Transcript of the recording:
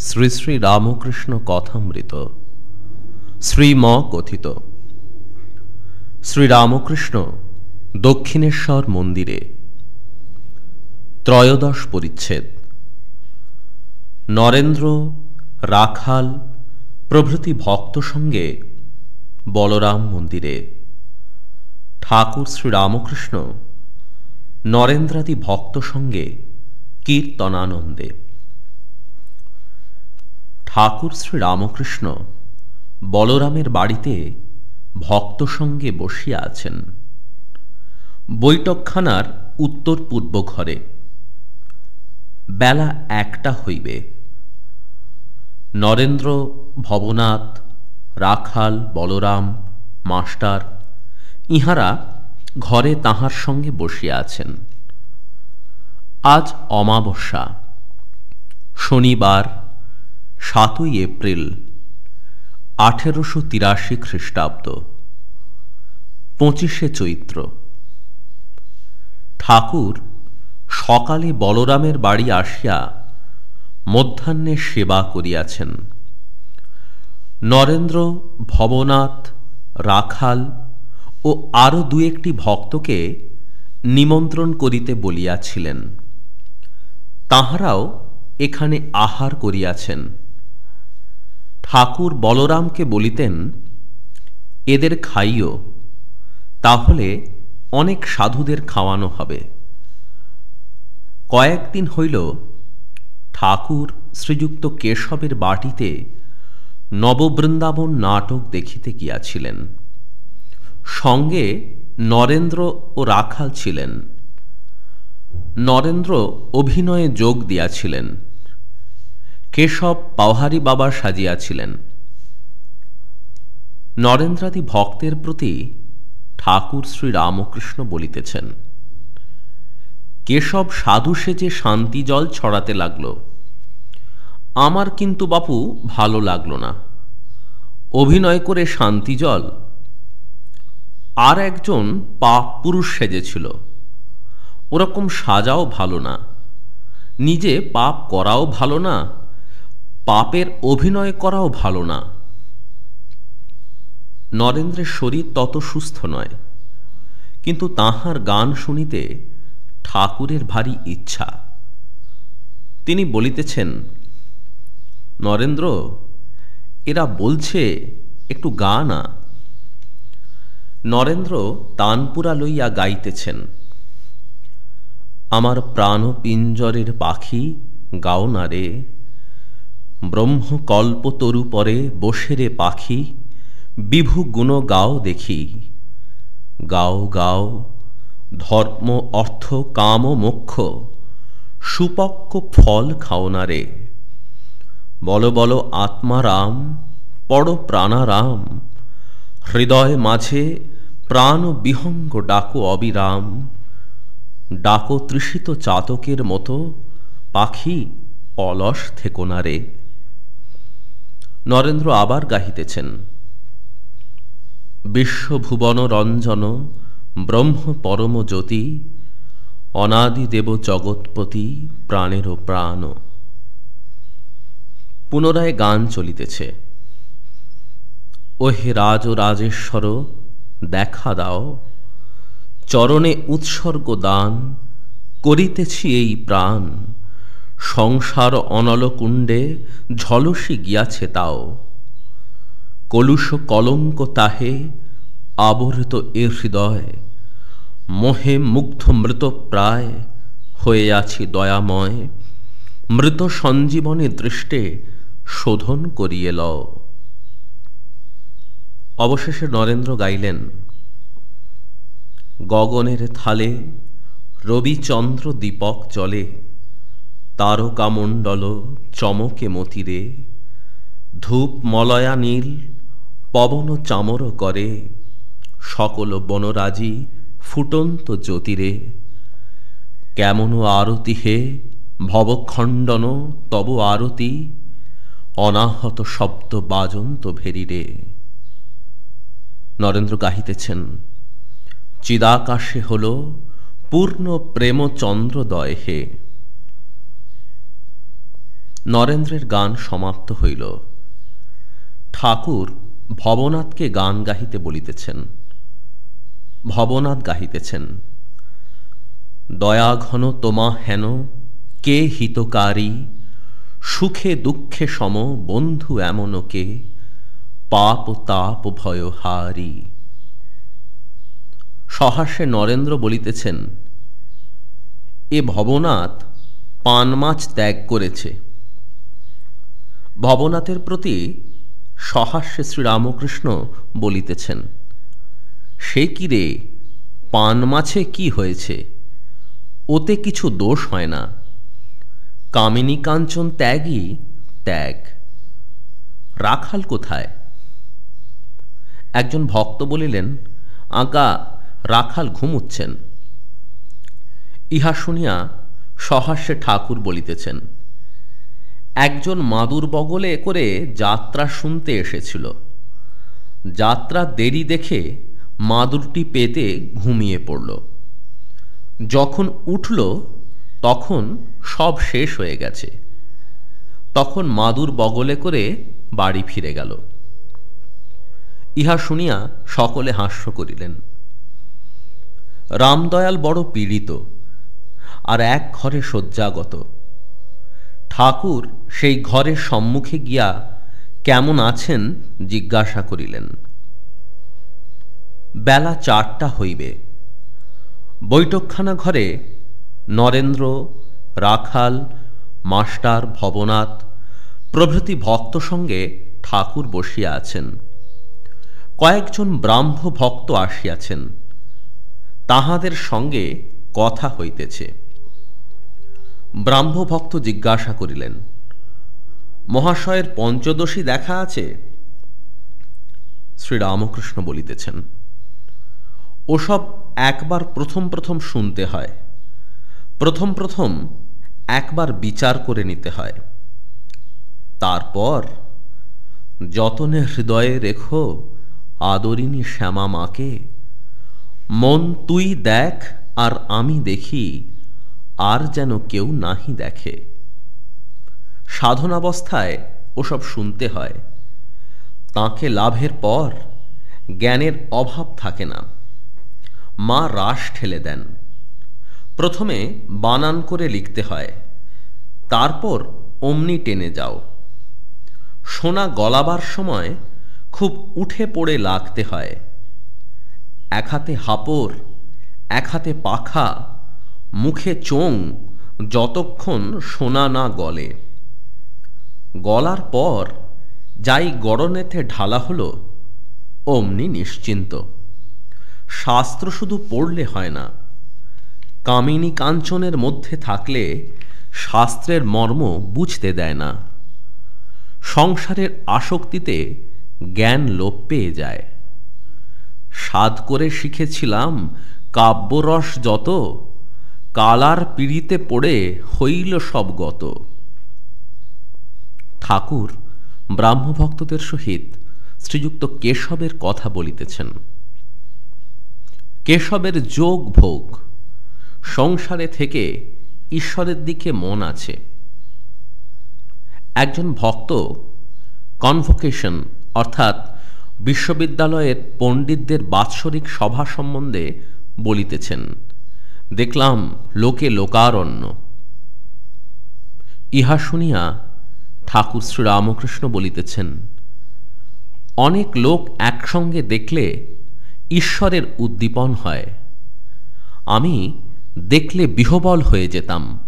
শ্রী শ্রী রামকৃষ্ণ কথামৃত। শ্রীম কথিত শ্রীরামকৃষ্ণ দক্ষিণেশ্বর মন্দিরে। ত্রয়োদশ পরিচ্ছেদ। নরেন্দ্র, রাখাল প্রভৃতি ভক্ত সঙ্গে বলরাম মন্দিরে। ঠাকুর শ্রীরামকৃষ্ণ নরেন্দ্রাদি ভক্ত সঙ্গে কীর্তনানন্দে। ঠাকুর শ্রীরামকৃষ্ণ বলরামের বাড়িতে ভক্ত সঙ্গে বসিয়া আছেন। বৈঠকখানার উত্তর পূর্ব ঘরে। বেলা একটা হইবে। নরেন্দ্র, ভবনাথ, রাখাল, বলরাম, মাস্টার ইহারা ঘরে তাহার সঙ্গে বসিয়া আছেন। আজ অমাবস্যা। শনিবার। সাতই এপ্রিল, আঠেরোশো তিরাশি খ্রিস্টাব্দ, পঁচিশে চৈত্র। ঠাকুর সকালে বলরামের বাড়ি আসিয়া মধ্যাহ্নে সেবা করিয়াছেন। নরেন্দ্র, ভবনাথ, রাখাল ও আরও দু একটি ভক্তকে নিমন্ত্রণ করিতে বলিয়াছিলেন। তাহারাও এখানে আহার করিয়াছেন। ঠাকুর বলরামকে বলিতেন, এদের খাইও তাহলে অনেক সাধুদের খাওয়ানো হবে। কয়েকদিন হইল, ঠাকুর শ্রীযুক্ত কেশবের বাটিতে নববৃন্দাবন নাটক দেখিতে গিয়াছিলেন। সঙ্গে নরেন্দ্র ও রাখাল ছিলেন। নরেন্দ্র অভিনয়ে যোগ দিয়াছিলেন। কেশব পাহারি বাবা সাজিয়াছিলেন। নরেন্দ্রাদি ভক্তের প্রতি ঠাকুর শ্রী রামকৃষ্ণ বলিতেছেন, কেশব সাধু সেজে শান্তি জল ছড়াতে লাগল। আমার কিন্তু বাপু ভালো লাগল না। অভিনয় করে শান্তি জল। আর একজন পাপ পুরুষ সেজেছিল। ওরকম সাজাও ভালো না। নিজে পাপ করাও ভালো না। পাপের অভিনয় করাও ভালো না। নরেন্দ্রের শরীর তত সুস্থ নয়, কিন্তু তাহার গান শুনিতে ঠাকুরের ভারী ইচ্ছা। তিনি বলিতেছেন, নরেন্দ্র, এরা বলছে একটু গা না। নরেন্দ্র তানপুরা লইয়া গাইতেছেন, আমার প্রাণ পিঞ্জরের পাখি গাও না রে। ব্রহ্মকল্পতরু পরে বসে রে পাখি, বিভু গুণ গাও দেখি। গাও গাও, ধর্ম, অর্থ, কাম, মোক্ষ সুপক্ষ ফল খাও না রে। বল বল আত্মারাম পড় প্রাণারাম হৃদয় মাঝে প্রাণ বিহঙ্গ ডাকো অবিরাম। ডাকো তৃষিত চাতকের মতো, পাখি অলস থেকো না রে। নরেন্দ্র আবার গাহিতেছেন, বিশ্বভুবন রঞ্জন, ব্রহ্ম পরম জ্যোতি, অনাদি দেব জগৎপতি প্রাণেরও প্রাণ। পুনরায় গান চলিতেছে, ওহে রাজ ও রাজেশ্বর, দেখা দাও, চরণে উৎসর্গ দান, করিতেছি এই প্রাণ। সংসার অনলকুণ্ডে ঝলসি গিয়াছে তাও। কলুষ কলঙ্ক তাহে আবরিত এ হৃদয়। মোহে মুগ্ধ মৃত প্রায় হয়ে আছি দয়াময়। মৃত সঞ্জীবনী দৃষ্টে শোধন করিয়ে ল অবশেষে নরেন্দ্র গাইলেন, গগনের থালে রবিচন্দ্র দীপক জলে তারকামণ্ডল চমকে মতিরে ধূপ মলয়া নীল, পবন চামর করে, সকল বনরাজি ফুটন্ত জ্যোতিরে। কেমন আরতি হে ভবখণ্ডন, তব আরতি, অনাহত শব্দ বাজন্ত ভেরিরে। নরেন্দ্র গাহিতেছেন, চিদাকাশে হল পূর্ণ প্রেম চন্দ্রদয় হে। নরেন্দ্রের গান সমাপ্ত হইল। ঠাকুর ভবনাথকে গান গাহিতে বলিতেছেন। ভবনাথ গাহিতেছেন দয়াঘন তোমা হেন, কে হিতকারী? সুখে দুঃখে সম, বন্ধু এমন কে? পাপ তাপ ভয় হারি। সহাস্যে নরেন্দ্র বলিতেছেন, এ ভবনাথ পান মাছ ত্যাগ করেছে ভবনাথের প্রতি সহাস্যে শ্রীরামকৃষ্ণ বলিতেছেন, সে কি রে? পান মাছে কি হয়েছে? ওতে কিছু দোষ হয় না। কামিনী কাঞ্চন ত্যাগই ত্যাগ। রাখাল কোথায়? একজন ভক্ত বলিলেন আঁকা রাখাল ঘুমুচ্ছেন। ইহা শুনিয়া সহাস্যে ঠাকুর বলিতেছেন একজন মাদুর বগলে করে যাত্রা শুনতে এসেছিল। যাত্রা দেরি দেখে মাদুরটি পেতে ঘুমিয়ে পড়ল। যখন উঠল, তখন সব শেষ হয়ে গেছে। তখন মাদুর বগলে করে বাড়ি ফিরে গেল। ইহা শুনিয়া সকলে হাস্য করিলেন। রামদয়াল বড় পীড়িত, আর এক ঘরে শয্যাগত। ঠাকুর সেই ঘরের সম্মুখে গিয়া কেমন আছেন জিজ্ঞাসা করিলেন। বেলা চারটা হইবে। বৈঠকখানা ঘরে নরেন্দ্র, রাখাল, মাস্টার, ভবনাথ প্রভৃতি ভক্ত সঙ্গে ঠাকুর বসিয়া আছেন। কয়েকজন ব্রাহ্ম ভক্ত আসিয়াছেন। তাহাদের সঙ্গে কথা হইতেছে। ব্রাহ্মভক্ত জিজ্ঞাসা করিলেন, মহাশয়ের পঞ্চদশী দেখা আছে? শ্রীরামকৃষ্ণ বলিতেছেন, ওসব একবার প্রথম প্রথম শুনতে হয়, প্রথম প্রথম একবার বিচার করে নিতে হয়। তারপর যতনে হৃদয়ে রেখো আদরিনী শ্যামা মাকে, মন তুই দেখ আর আমি দেখি আর যেন কেউ নাহি দেখে। সাধনাবস্থায় ওসব শুনতে হয়। তাকে লাভের পর জ্ঞানের অভাব থাকে না। মা রাস ঠেলে দেন। প্রথমে বানান করে লিখতে হয়। তারপর অমনি টেনে যাও। সোনা গলাবার সময় খুব উঠে পড়ে লাগতে হয়। এক হাতে হাপড় এক হাতে পাখা মুখে চোং যতক্ষণ সোনা না গলে। গলার পর যাই গড়নেতে ঢালা হলো, অমনি নিশ্চিন্ত। শাস্ত্র শুধু পড়লে হয় না, কামিনী কাঞ্চনের মধ্যে থাকলে শাস্ত্রের মর্ম বুঝতে দেয় না। সংসারের আসক্তিতে জ্ঞান লোপ পেয়ে যায়। সাদ করে শিখেছিলাম কাব্যরস যত কালার পিড়িতে পড়ে হইল সব গত। ঠাকুর ব্রাহ্মভক্তদের সহিত শ্রীযুক্ত কেশবের কথা বলিতেছেন। কেশবের যোগ ভোগ। সংসারে থেকে ঈশ্বরের দিকে মন আছে। একজন ভক্ত কনভোকেশন অর্থাৎ বিশ্ববিদ্যালয়ের পণ্ডিতদের বাৎসরিক সভা সম্বন্ধে বলিতেছেন। দেখলাম লোকে লোকারণ্য। ইহা শুনিয়া ঠাকুর শ্রীরামকৃষ্ণ বলিতেছেন, অনেক লোক একসঙ্গে দেখলে ঈশ্বরের উদ্দীপন হয়। আমি দেখলে বিহবল হয়ে যেতাম।